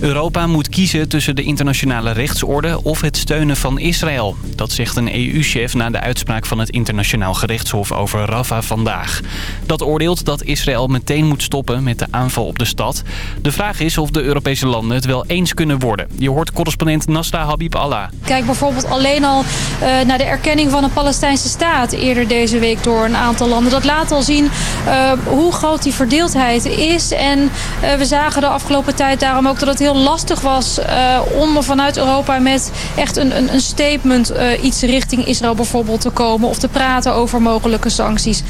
Europa moet kiezen tussen de internationale rechtsorde of het steunen van Israël. Dat zegt een EU-chef na de uitspraak van het internationaal gerechtshof over Rafah vandaag. Dat oordeelt dat Israël meteen moet stoppen met de aanval op de stad. De vraag is of de Europese landen het wel eens kunnen worden. Je hoort correspondent Nasra Habib Allah. Kijk bijvoorbeeld alleen al uh, naar de erkenning van een Palestijnse staat eerder deze week door een aantal landen. Dat laat al zien uh, hoe groot die verdeeldheid is. En uh, we zagen de afgelopen tijd daarom ook dat het heel lastig was uh, om vanuit Europa met echt een, een, een statement uh, iets richting Israël bijvoorbeeld te komen of te praten over mogelijke sancties.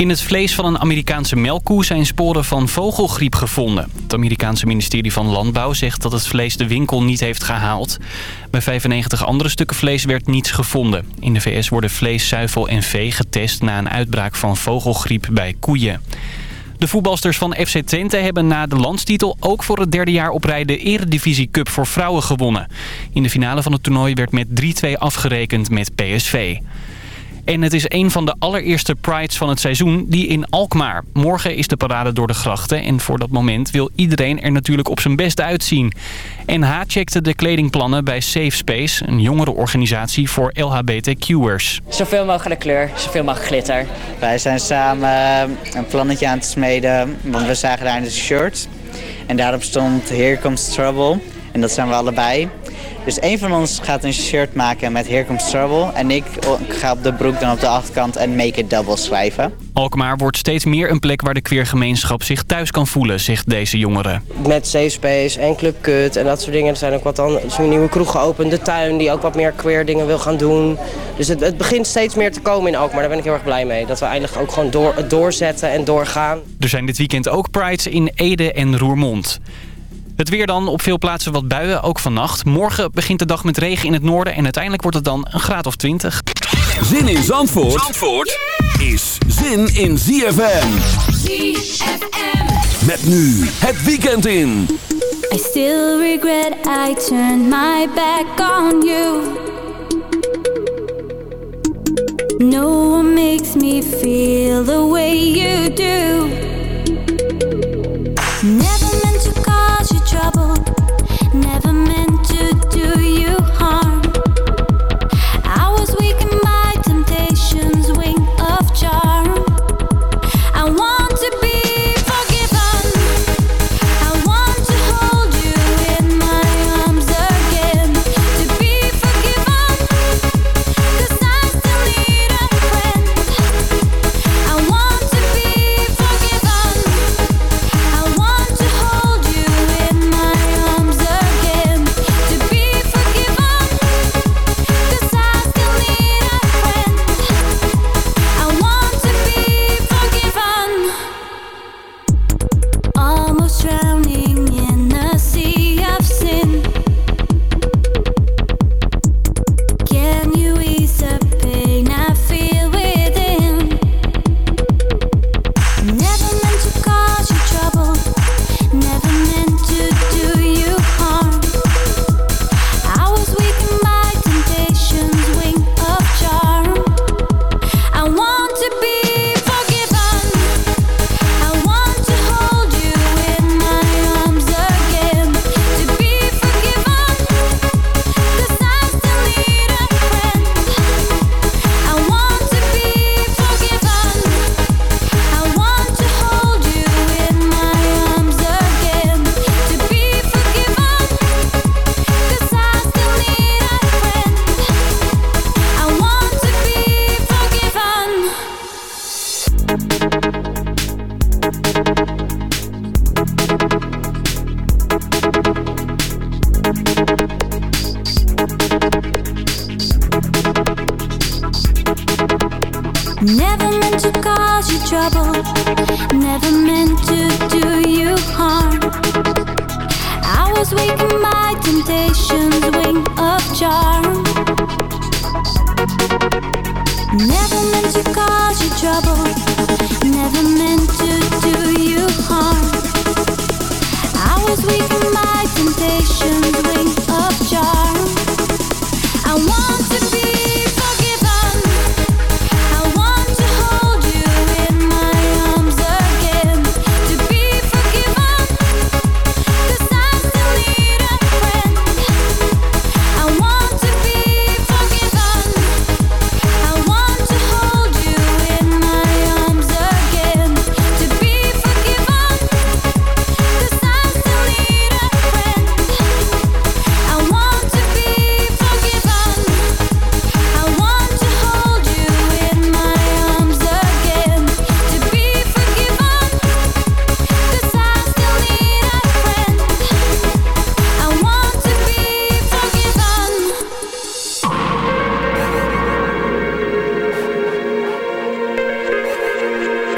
In het vlees van een Amerikaanse melkkoe zijn sporen van vogelgriep gevonden. Het Amerikaanse ministerie van Landbouw zegt dat het vlees de winkel niet heeft gehaald. Bij 95 andere stukken vlees werd niets gevonden. In de VS worden vlees, zuivel en vee getest na een uitbraak van vogelgriep bij koeien. De voetbalsters van FC Twente hebben na de landstitel ook voor het derde jaar op rij de Eredivisie Cup voor vrouwen gewonnen. In de finale van het toernooi werd met 3-2 afgerekend met PSV. En het is een van de allereerste prides van het seizoen, die in Alkmaar. Morgen is de parade door de grachten en voor dat moment wil iedereen er natuurlijk op zijn best uitzien. NH checkte de kledingplannen bij Safe Space, een jongerenorganisatie voor LHBTQ'ers. Zoveel mogelijk kleur, zoveel mogelijk glitter. Wij zijn samen een plannetje aan het smeden, want we zagen daar een shirt. En daarop stond Here Comes Trouble. En dat zijn we allebei. Dus een van ons gaat een shirt maken met Here Comes Trouble. En ik ga op de broek dan op de achterkant en Make It Double schrijven. Alkmaar wordt steeds meer een plek waar de queergemeenschap zich thuis kan voelen, zegt deze jongere. Met Safe Space en Club Kut en dat soort dingen. Er zijn ook wat dan, een nieuwe kroeg geopend, de tuin die ook wat meer queer dingen wil gaan doen. Dus het, het begint steeds meer te komen in Alkmaar. Daar ben ik heel erg blij mee. Dat we eindelijk ook gewoon door, doorzetten en doorgaan. Er zijn dit weekend ook prides in Ede en Roermond. Het weer dan op veel plaatsen wat buien, ook vannacht. Morgen begint de dag met regen in het noorden en uiteindelijk wordt het dan een graad of 20. Zin in Zandvoort, Zandvoort is zin in ZFM. ZFM. Met nu het weekend in. I still regret I turned my back on you. No one makes me feel the way you do. Trouble.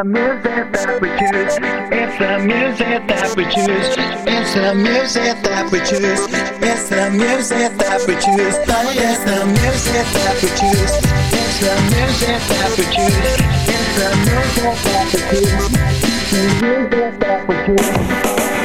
The music that we choose. It's the music that we choose. It's the music that we choose. It's the music that we choose. It's the music that we choose. It's the music that we choose. It's the music that we choose. The music that we choose.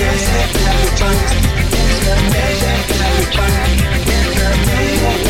measure that we try. It's the measure that we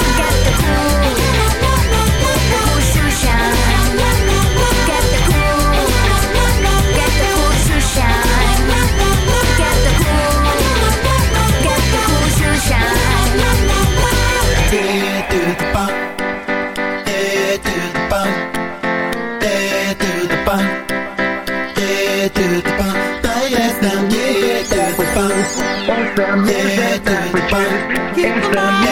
It's the music that we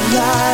light